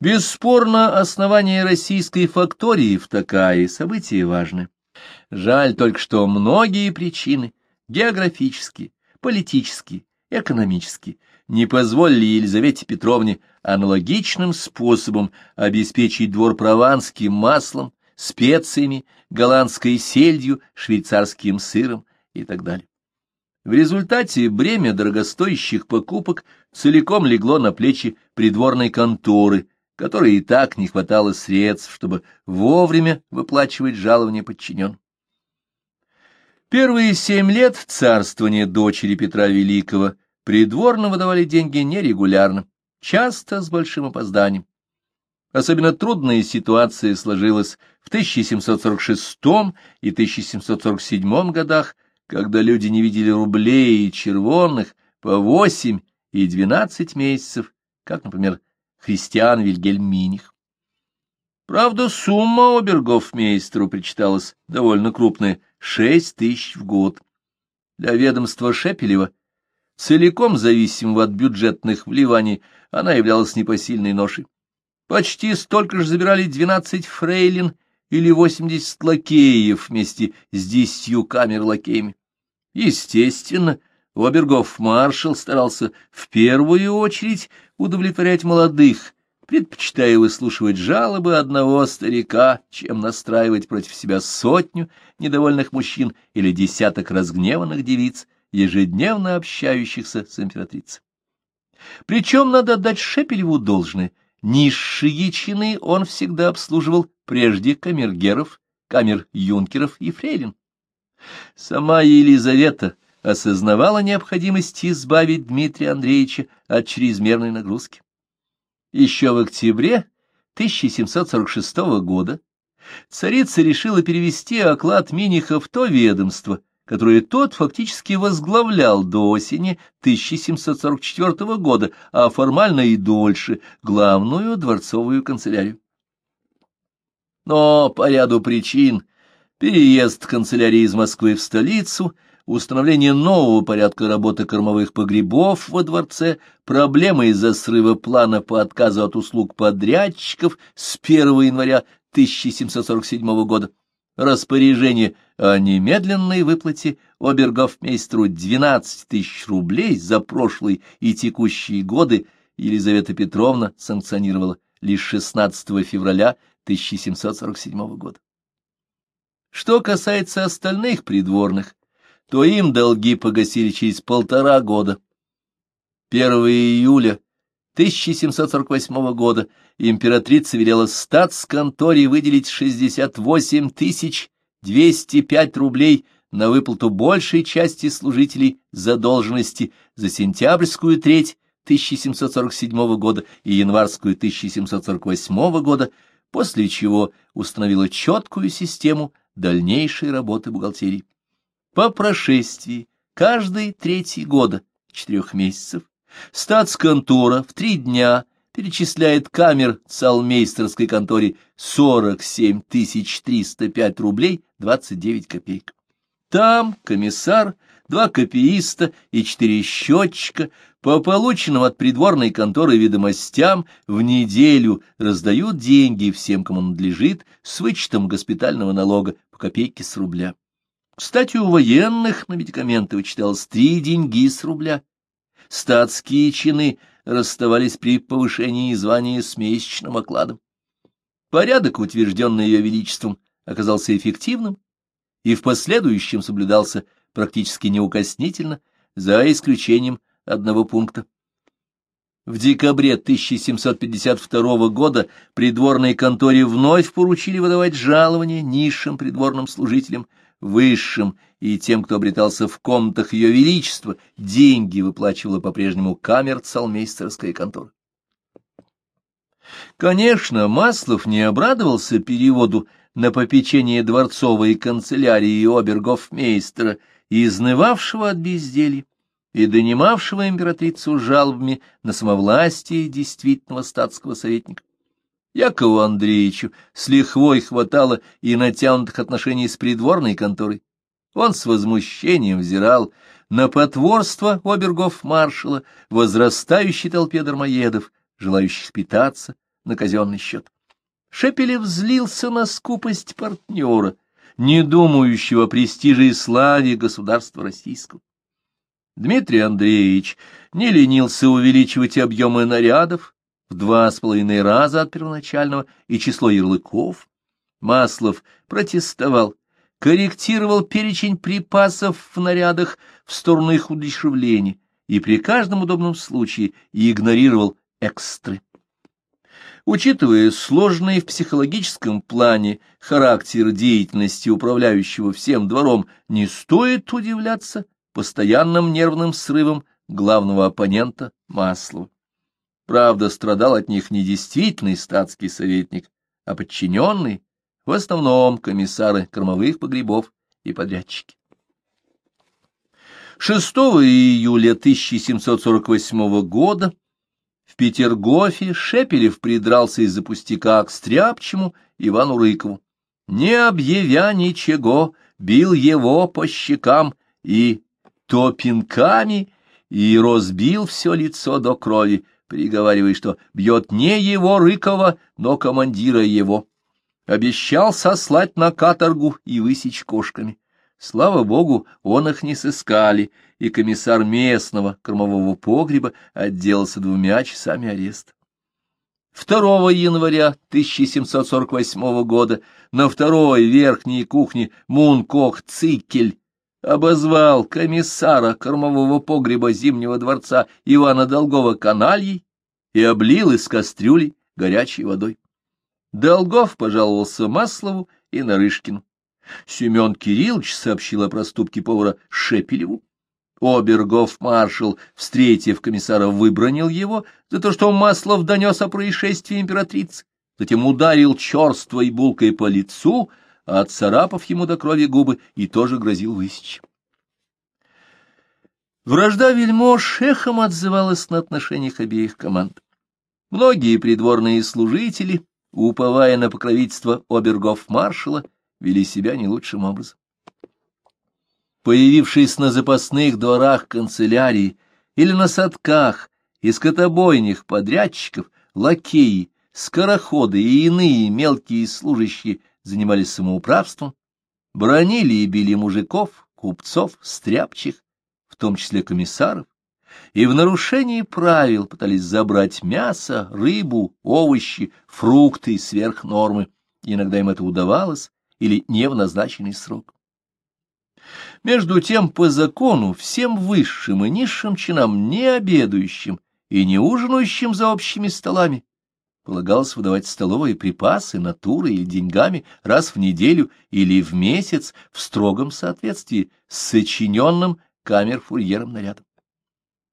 Бесспорно, основание российской фактории в Такае — событие важное. Жаль только, что многие причины — географические, политические, экономические — не позволили Елизавете Петровне аналогичным способом обеспечить двор прованским маслом, специями, голландской сельдью, швейцарским сыром и так далее. В результате бремя дорогостоящих покупок целиком легло на плечи придворной конторы, которой и так не хватало средств, чтобы вовремя выплачивать жалования подчиненным. Первые семь лет царствования дочери Петра Великого придворно выдавали деньги нерегулярно, часто с большим опозданием. Особенно трудная ситуация сложилась в 1746 и 1747 годах, когда люди не видели рублей и червонных по восемь и двенадцать месяцев, как, например, христиан Вильгельм Миних. Правда, сумма обергофмейстеру причиталась довольно крупная — шесть тысяч в год. Для ведомства Шепелева, целиком зависимого от бюджетных вливаний, она являлась непосильной ношей. Почти столько же забирали двенадцать фрейлин или восемьдесят лакеев вместе с десятью камер-лакеями. Естественно, обергов-маршал старался в первую очередь удовлетворять молодых, предпочитая выслушивать жалобы одного старика, чем настраивать против себя сотню недовольных мужчин или десяток разгневанных девиц, ежедневно общающихся с императрицей. Причем надо отдать Шепелеву должное — Низшие чины он всегда обслуживал прежде камергеров, камер-юнкеров и фрейлин. Сама Елизавета осознавала необходимость избавить Дмитрия Андреевича от чрезмерной нагрузки. Еще в октябре 1746 года царица решила перевести оклад Миниха в то ведомство, которое тот фактически возглавлял до осени 1744 года, а формально и дольше, главную дворцовую канцелярию. Но по ряду причин переезд канцелярии из Москвы в столицу, установление нового порядка работы кормовых погребов во дворце, проблемы из-за срыва плана по отказу от услуг подрядчиков с 1 января 1747 года, распоряжение о немедленной выплате обергофмейстру 12 тысяч рублей за прошлые и текущие годы Елизавета Петровна санкционировала лишь 16 февраля 1747 года. Что касается остальных придворных, то им долги погасили через полтора года. 1 июля 1748 года императрица велела статсконторе выделить 68 тысяч 205 рублей на выплату большей части служителей задолженности за сентябрьскую треть 1747 года и январскую 1748 года, после чего установила четкую систему дальнейшей работы бухгалтерии. По прошествии каждый третий года, четырех месяцев, статсконтора в три дня перечисляет камер цалмейстерской конторе 47 305 рублей 29 копеек. Там комиссар, два копииста и четыре счетчика по полученным от придворной конторы ведомостям в неделю раздают деньги всем, кому надлежит, с вычетом госпитального налога по копейке с рубля. Кстати, у военных на медикаменты вычиталось три деньги с рубля. Статские чины расставались при повышении звания с месячным окладом. Порядок, утвержденный ее величеством, оказался эффективным и в последующем соблюдался практически неукоснительно, за исключением одного пункта. В декабре 1752 года придворной конторе вновь поручили выдавать жалования низшим придворным служителям, высшим и тем, кто обретался в комнатах ее величества, деньги выплачивала по-прежнему камер-цалмейстерская контора. Конечно, Маслов не обрадовался переводу на попечение дворцовой канцелярии обергофмейстера, изнывавшего от безделья и донимавшего императрицу жалобами на самовластие действительного статского советника. Якову Андреевичу с лихвой хватало и натянутых отношений с придворной конторой. Он с возмущением взирал на потворство обергов маршала, возрастающей толпе дармоедов, желающих питаться на казенный счет. Шепелев злился на скупость партнера, не думающего о престиже и славе государства российского. Дмитрий Андреевич не ленился увеличивать объемы нарядов в два с половиной раза от первоначального и число ярлыков. Маслов протестовал, корректировал перечень припасов в нарядах в сторону их удешевления и при каждом удобном случае игнорировал экстры. Учитывая сложный в психологическом плане характер деятельности управляющего всем двором, не стоит удивляться постоянным нервным срывом главного оппонента Маслова. Правда, страдал от них не действительный статский советник, а подчиненный, в основном комиссары кормовых погребов и подрядчики. 6 июля 1748 года в Петергофе Шепелев придрался из-за пустяка к стряпчему Ивану Рыкову. Не объявя ничего, бил его по щекам и то пинками, и разбил все лицо до крови, приговаривая, что бьет не его Рыкова, но командира его. Обещал сослать на каторгу и высечь кошками. Слава богу, он их не сыскали, и комиссар местного кормового погреба отделался двумя часами ареста. 2 января 1748 года на второй верхней кухне Мункох Цикель обозвал комиссара кормового погреба Зимнего дворца Ивана Долгова канальей и облил из кастрюли горячей водой. Долгов пожаловался Маслову и Нарышкину. Семен Кириллович сообщил о проступке повара Шепелеву. Обергов-маршал, встретив комиссара, выбронил его за то, что Маслов донес о происшествии императрицы, затем ударил черствой булкой по лицу, а отцарапав ему до крови губы, и тоже грозил высечь. Вражда вельмож эхом отзывалась на отношениях обеих команд. Многие придворные служители, уповая на покровительство обергов-маршала, вели себя не лучшим образом. Появившись на запасных дворах канцелярии или на садках и скотобойнях подрядчиков, лакеи, скороходы и иные мелкие служащие занимались самоуправством, бронили и били мужиков, купцов, стряпчих, в том числе комиссаров, и в нарушении правил пытались забрать мясо, рыбу, овощи, фрукты сверх нормы. Иногда им это удавалось, или не в назначенный срок. Между тем, по закону, всем высшим и низшим чинам, не обедающим и не ужинающим за общими столами, полагалось выдавать столовые припасы натурой или деньгами раз в неделю или в месяц в строгом соответствии с сочиненным камер-фурьером нарядом.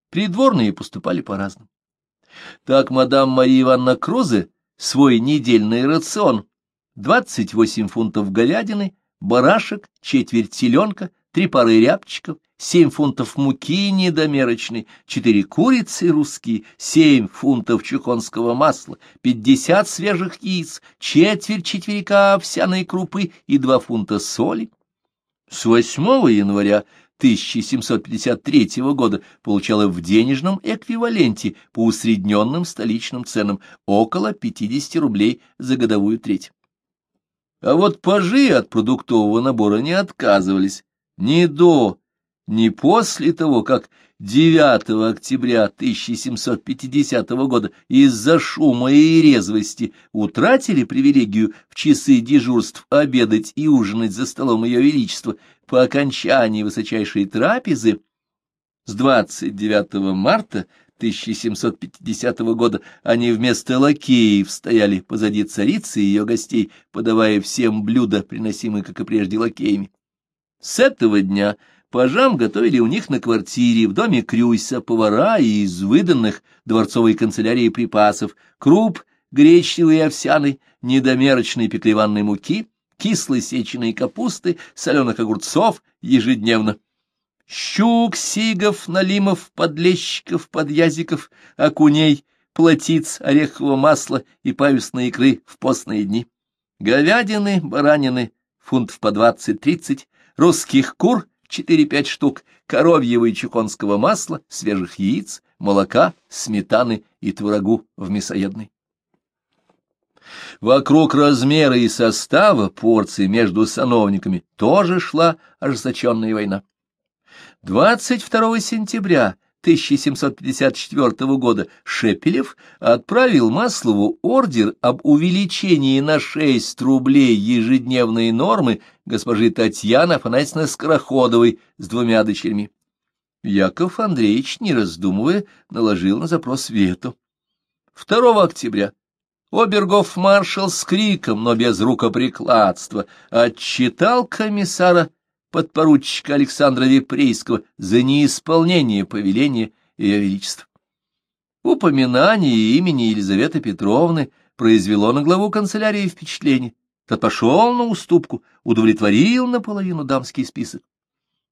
Придворные поступали по-разному. Так мадам Мария Ивановна Крузе свой недельный рацион 28 фунтов говядины, барашек, четверть теленка, три пары рябчиков, семь фунтов муки недомерочной, четыре курицы русские, семь фунтов чухонского масла, пятьдесят свежих яиц, четверть четверика овсяной крупы и два фунта соли. С 8 января 1753 года получала в денежном эквиваленте по усредненным столичным ценам около 50 рублей за годовую треть. А вот пажи от продуктового набора не отказывались ни до, ни после того, как 9 октября 1750 года из-за шума и резвости утратили привилегию в часы дежурств обедать и ужинать за столом Ее Величества по окончании высочайшей трапезы с 29 марта 1750 года они вместо лакеев стояли позади царицы и ее гостей, подавая всем блюда, приносимые, как и прежде, лакеями. С этого дня пажам готовили у них на квартире в доме Крюйса повара и из выданных дворцовой канцелярии припасов. Круп, гречневой и овсяной, недомерочной пеклеванной муки, кислой сеченой капусты, соленых огурцов ежедневно. Щук, сигов, налимов, подлещиков, подъязиков, окуней, плотиц, орехового масла и павесной икры в постные дни, говядины, баранины, фунтов по двадцать-тридцать, русских кур четыре-пять штук, коровьего и чуконского масла, свежих яиц, молока, сметаны и творогу в мясоедной. Вокруг размера и состава порций между сановниками тоже шла ожесточенная война. 22 сентября 1754 года Шепелев отправил Маслову ордер об увеличении на 6 рублей ежедневной нормы госпожи Татьяны Афанасьевны Скороходовой с двумя дочерьми. Яков Андреевич, не раздумывая, наложил на запрос вето. 2 октября обергов-маршал с криком, но без рукоприкладства, отчитал комиссара подпоручика Александра Випрейского за неисполнение повеления Ее Величества. Упоминание имени Елизаветы Петровны произвело на главу канцелярии впечатление. Тот пошел на уступку, удовлетворил наполовину дамский список.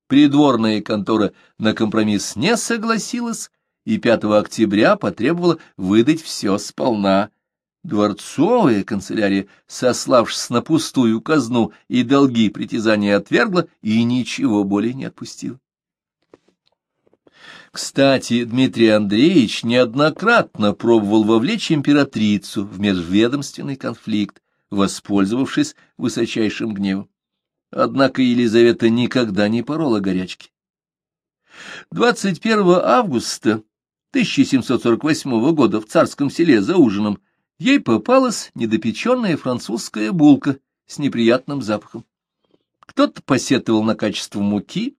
Придворная контора на компромисс не согласилась, и 5 октября потребовала выдать все сполна Дворцовая канцелярия, сославшись на пустую казну и долги притязания отвергла и ничего более не отпустила. Кстати, Дмитрий Андреевич неоднократно пробовал вовлечь императрицу в межведомственный конфликт, воспользовавшись высочайшим гневом. Однако Елизавета никогда не порола горячки. 21 августа 1748 года в царском селе за ужином ей попалась недопеченная французская булка с неприятным запахом. Кто-то посетовал на качество муки,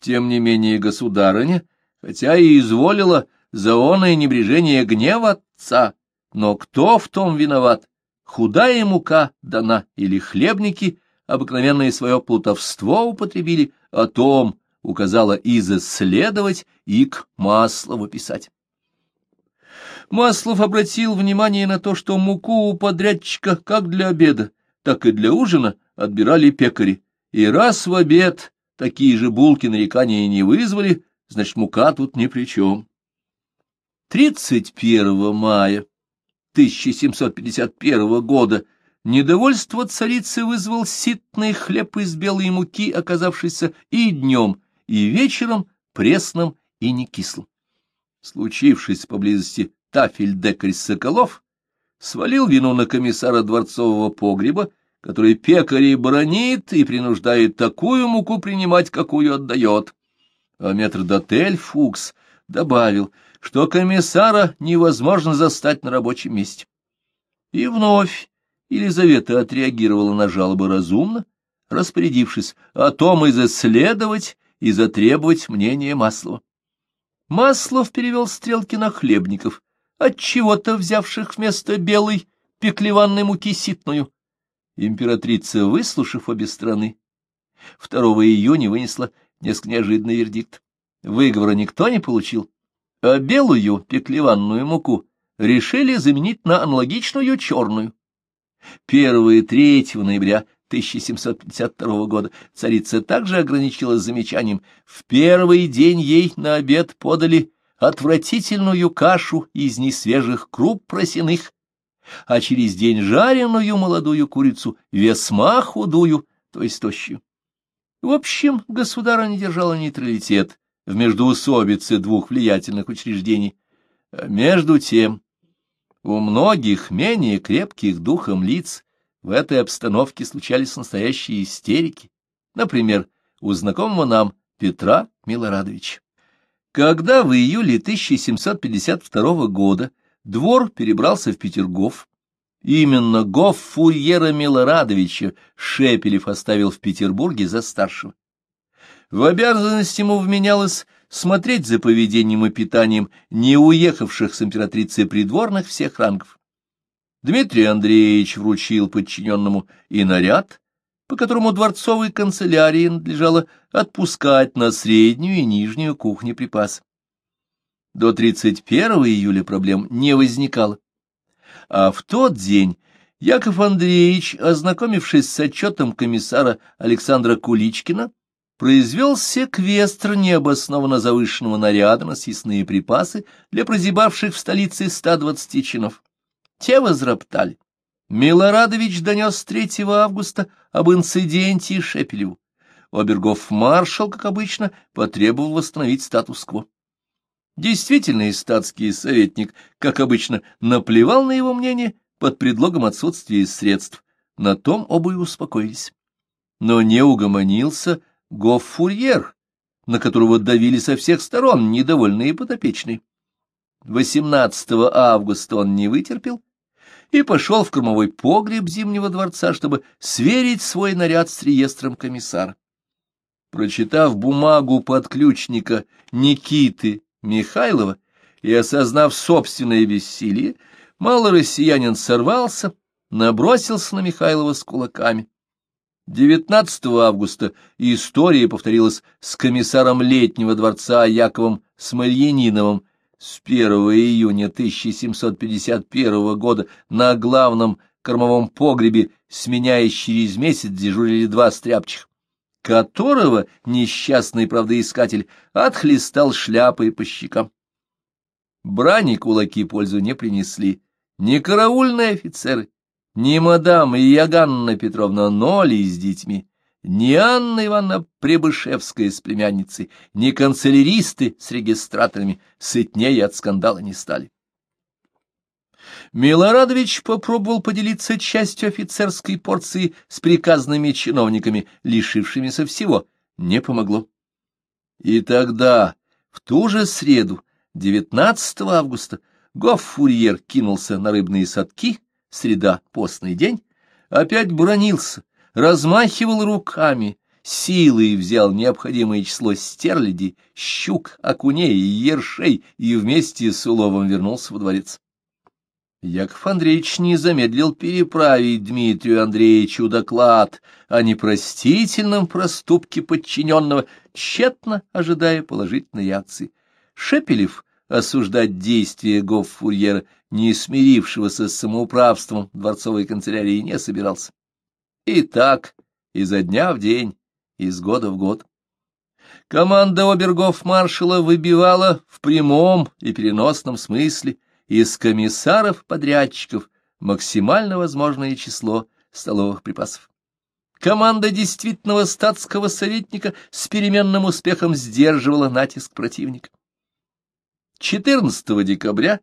тем не менее государыня, хотя и изволила заонное небрежение гнева отца, но кто в том виноват? Худая мука дана или хлебники обыкновенное свое плутовство употребили, о том указала Иза следовать и к Маслову писать. Маслов обратил внимание на то, что муку у подрядчика как для обеда, так и для ужина отбирали пекари, и раз в обед такие же булки нарекания не вызвали, значит, мука тут ни при чем. 31 мая 1751 года недовольство царицы вызвал ситный хлеб из белой муки, оказавшийся и днем, и вечером пресным и некислым. Случившись поблизости тафель-декарь Соколов свалил вину на комиссара дворцового погреба, который пекарей бронит и принуждает такую муку принимать, какую отдает. А метрдотель Фукс добавил, что комиссара невозможно застать на рабочем месте. И вновь Елизавета отреагировала на жалобы разумно, распорядившись о том и заследовать, и затребовать мнение Маслова. Маслов перевел стрелки на хлебников, от чего-то взявших вместо белой пеклеванной муки ситную. Императрица, выслушав обе страны, 2 июня вынесла несколько неожиданный вердикт. Выговора никто не получил, а белую пеклеванную муку решили заменить на аналогичную черную. 1 и 3 ноября 1752 года царица также ограничилась замечанием. В первый день ей на обед подали отвратительную кашу из несвежих круп просяных, а через день жареную молодую курицу, весьма худую, то есть тощую. В общем, государыня держала нейтралитет в междоусобице двух влиятельных учреждений. А между тем, у многих менее крепких духом лиц в этой обстановке случались настоящие истерики. Например, у знакомого нам Петра Милорадовича. Когда в июле 1752 года двор перебрался в Петергоф, именно Гоф Фурьера Милорадовича Шепелев оставил в Петербурге за старшего. В обязанность ему вменялось смотреть за поведением и питанием не уехавших с императрицей придворных всех рангов. Дмитрий Андреевич вручил подчиненному и наряд, по которому дворцовой канцелярии надлежало отпускать на среднюю и нижнюю кухни припасы. До 31 июля проблем не возникало. А в тот день Яков Андреевич, ознакомившись с отчетом комиссара Александра Куличкина, произвел секвестр необоснованно завышенного наряда на съестные припасы для прозябавших в столице 120 чинов. Те возроптали. Милорадович донес 3 августа об инциденте Шепелеву. Обергов-маршал, как обычно, потребовал восстановить статус-кво. Действительный статский советник, как обычно, наплевал на его мнение, под предлогом отсутствия средств. На том оба и успокоились. Но не угомонился Гоффурьер, на которого давили со всех сторон недовольные подопечные. 18 августа он не вытерпел и пошел в кормовой погреб Зимнего дворца, чтобы сверить свой наряд с реестром комиссара. Прочитав бумагу подключника Никиты Михайлова и осознав собственное бессилие, малый россиянин сорвался, набросился на Михайлова с кулаками. 19 августа история повторилась с комиссаром летнего дворца Яковом Смольяниновым. С 1 июня 1751 года на главном кормовом погребе, сменяясь через месяц, дежурили два стряпчих, которого несчастный правдоискатель отхлестал шляпой по щекам. Брани кулаки пользу не принесли, ни караульные офицеры, ни мадам Яганна Петровна Ноли с детьми, ни Анна Ивановна Прибышевская с племянницей, ни канцеляристы с регистраторами сытнее от скандала не стали. Милорадович попробовал поделиться частью офицерской порции с приказными чиновниками, лишившимися всего. Не помогло. И тогда, в ту же среду, 19 августа, Гоффурьер кинулся на рыбные садки, среда, постный день, опять бронился, размахивал руками, силой взял необходимое число стерлядей, щук, окуней и ершей и вместе с уловом вернулся во дворец. Яков Андреевич не замедлил переправить Дмитрию Андреевичу доклад о непростительном проступке подчиненного, тщетно ожидая положительной реакции. Шепелев осуждать действия гоффурьера, не смирившегося с самоуправством дворцовой канцелярии, не собирался. И так, изо дня в день, из года в год. Команда обергов-маршала выбивала в прямом и переносном смысле из комиссаров-подрядчиков максимально возможное число столовых припасов. Команда действительного статского советника с переменным успехом сдерживала натиск противника. 14 декабря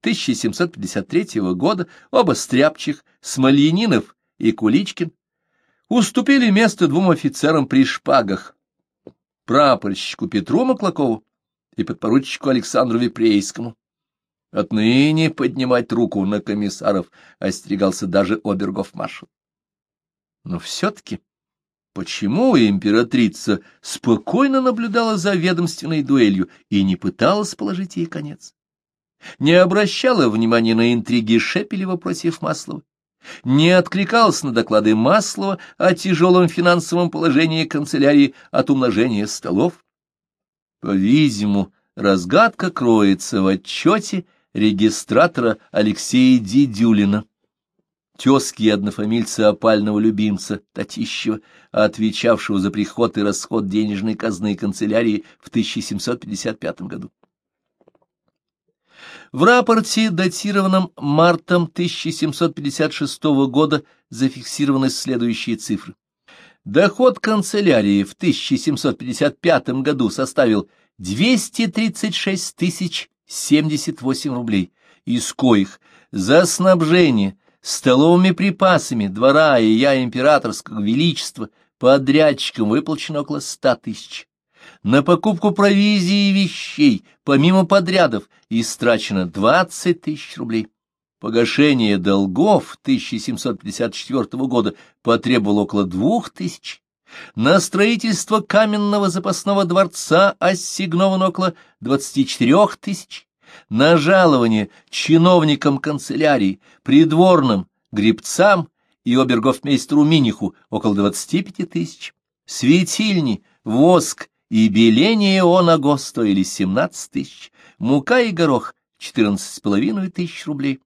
1753 года оба стряпчих, Смольянинов и Куличкин, уступили место двум офицерам при шпагах, прапорщику Петру Маклакову и подпоручику Александру Випрейскому. Отныне поднимать руку на комиссаров остерегался даже обергов-маршал. Но все-таки Почему императрица спокойно наблюдала за ведомственной дуэлью и не пыталась положить ей конец? Не обращала внимания на интриги Шепелева против Маслова, не откликалась на доклады Маслова о тяжелом финансовом положении канцелярии от умножения столов. По-видимому, разгадка кроется в отчете регистратора Алексея Дидюлина тезки однофамильца опального любимца Татищева, отвечавшего за приход и расход денежной казны канцелярии в 1755 году. В рапорте, датированном мартом 1756 года, зафиксированы следующие цифры. Доход канцелярии в 1755 году составил 236 тысяч 78 рублей, из коих за снабжение – столовыми припасами двора и я императорского величества подрядчикам выплачено около ста тысяч. На покупку провизии и вещей, помимо подрядов, истрачено двадцать тысяч рублей. Погашение долгов 1754 года потребовало около двух тысяч. На строительство каменного запасного дворца ассигновано около двадцати четырех тысяч на жалование чиновникам канцелярии, придворным, гребцам и обергофмейстеру Миниху около двадцати пяти тысяч, светильни, воск и беление оного стоили семнадцать тысяч, мука и горох четырнадцать с половиной тысяч рублей.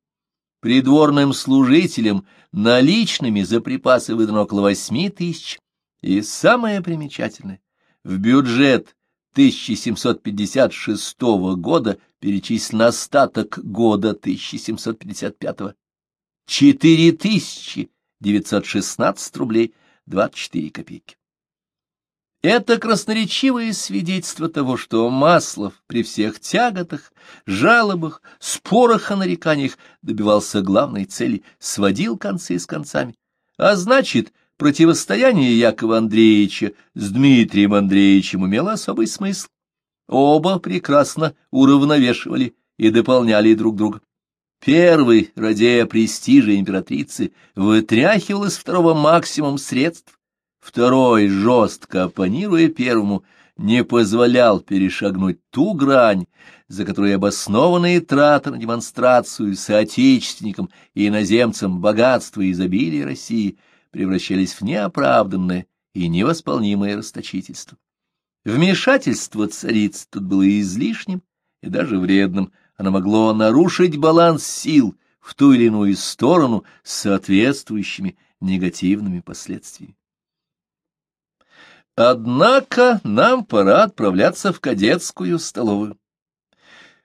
Придворным служителям наличными за припасы выдано около восьми тысяч. И самое примечательное, в бюджет 1756 года перечислен остаток года 1755 4916 рублей 24 копейки. Это красноречивое свидетельство того, что Маслов при всех тяготах, жалобах, спорах и нареканиях добивался главной цели, сводил концы с концами. А значит, противостояние Якова Андреевича с Дмитрием Андреевичем имело особый смысл. Оба прекрасно уравновешивали и дополняли друг друга. Первый, радея престижа императрицы, вытряхивал из второго максимум средств, Второй, жестко оппонируя первому, не позволял перешагнуть ту грань, за которой обоснованные траты на демонстрацию соотечественникам и иноземцам богатства и изобилия России превращались в неоправданное и невосполнимое расточительство. Вмешательство цариц тут было излишним и даже вредным, оно могло нарушить баланс сил в ту или иную сторону с соответствующими негативными последствиями. Однако нам пора отправляться в кадетскую столовую.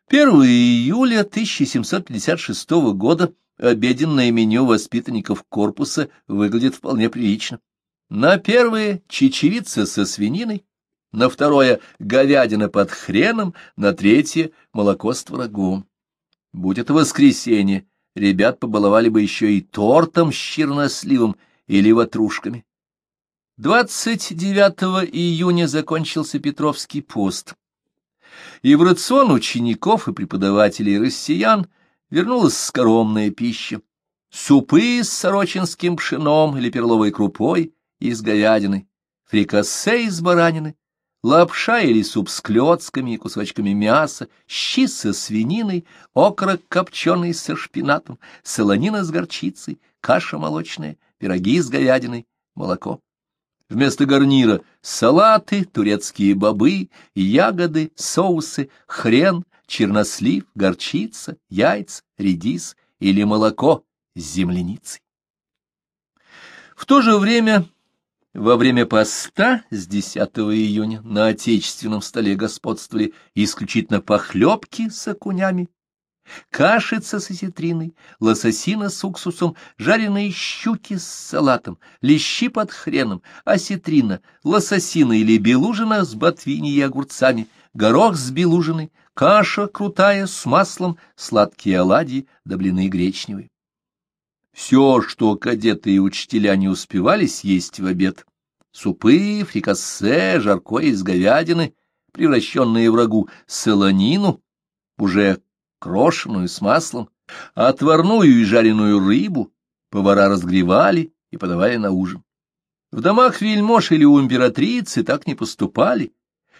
1 июля 1756 года обеденное меню воспитанников корпуса выглядит вполне прилично. На первое — чечевица со свининой, на второе — говядина под хреном, на третье — молоко с творогом. Будь это воскресенье, ребят побаловали бы еще и тортом с черносливом или ватрушками. 29 июня закончился Петровский пост, и в рацион учеников и преподавателей россиян вернулась скоромная пища. Супы с сорочинским пшеном или перловой крупой и с говядиной, фрикассе из баранины, лапша или суп с клетками и кусочками мяса, щи со свининой, окорок копченый со шпинатом, солонина с горчицей, каша молочная, пироги с говядиной, молоко. Вместо гарнира салаты, турецкие бобы, ягоды, соусы, хрен, чернослив, горчица, яйца, редис или молоко с земляницей. В то же время, во время поста с 10 июня на отечественном столе господствовали исключительно похлебки с окунями, кашица с осетриной, лососина с уксусом, жареные щуки с салатом, лещи под хреном, осетрина, лососина или белужина с ботвиней и огурцами, горох с белужиной, каша крутая с маслом, сладкие оладьи да блины гречневые. Все, что кадеты и учителя не успевали съесть в обед, супы, фрикассе, жаркое из говядины, превращенные в рагу, солонину, уже крошеную с маслом, а отварную и жареную рыбу повара разгревали и подавали на ужин. В домах вельмож или у императрицы так не поступали,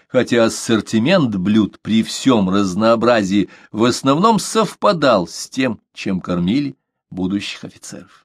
хотя ассортимент блюд при всем разнообразии в основном совпадал с тем, чем кормили будущих офицеров.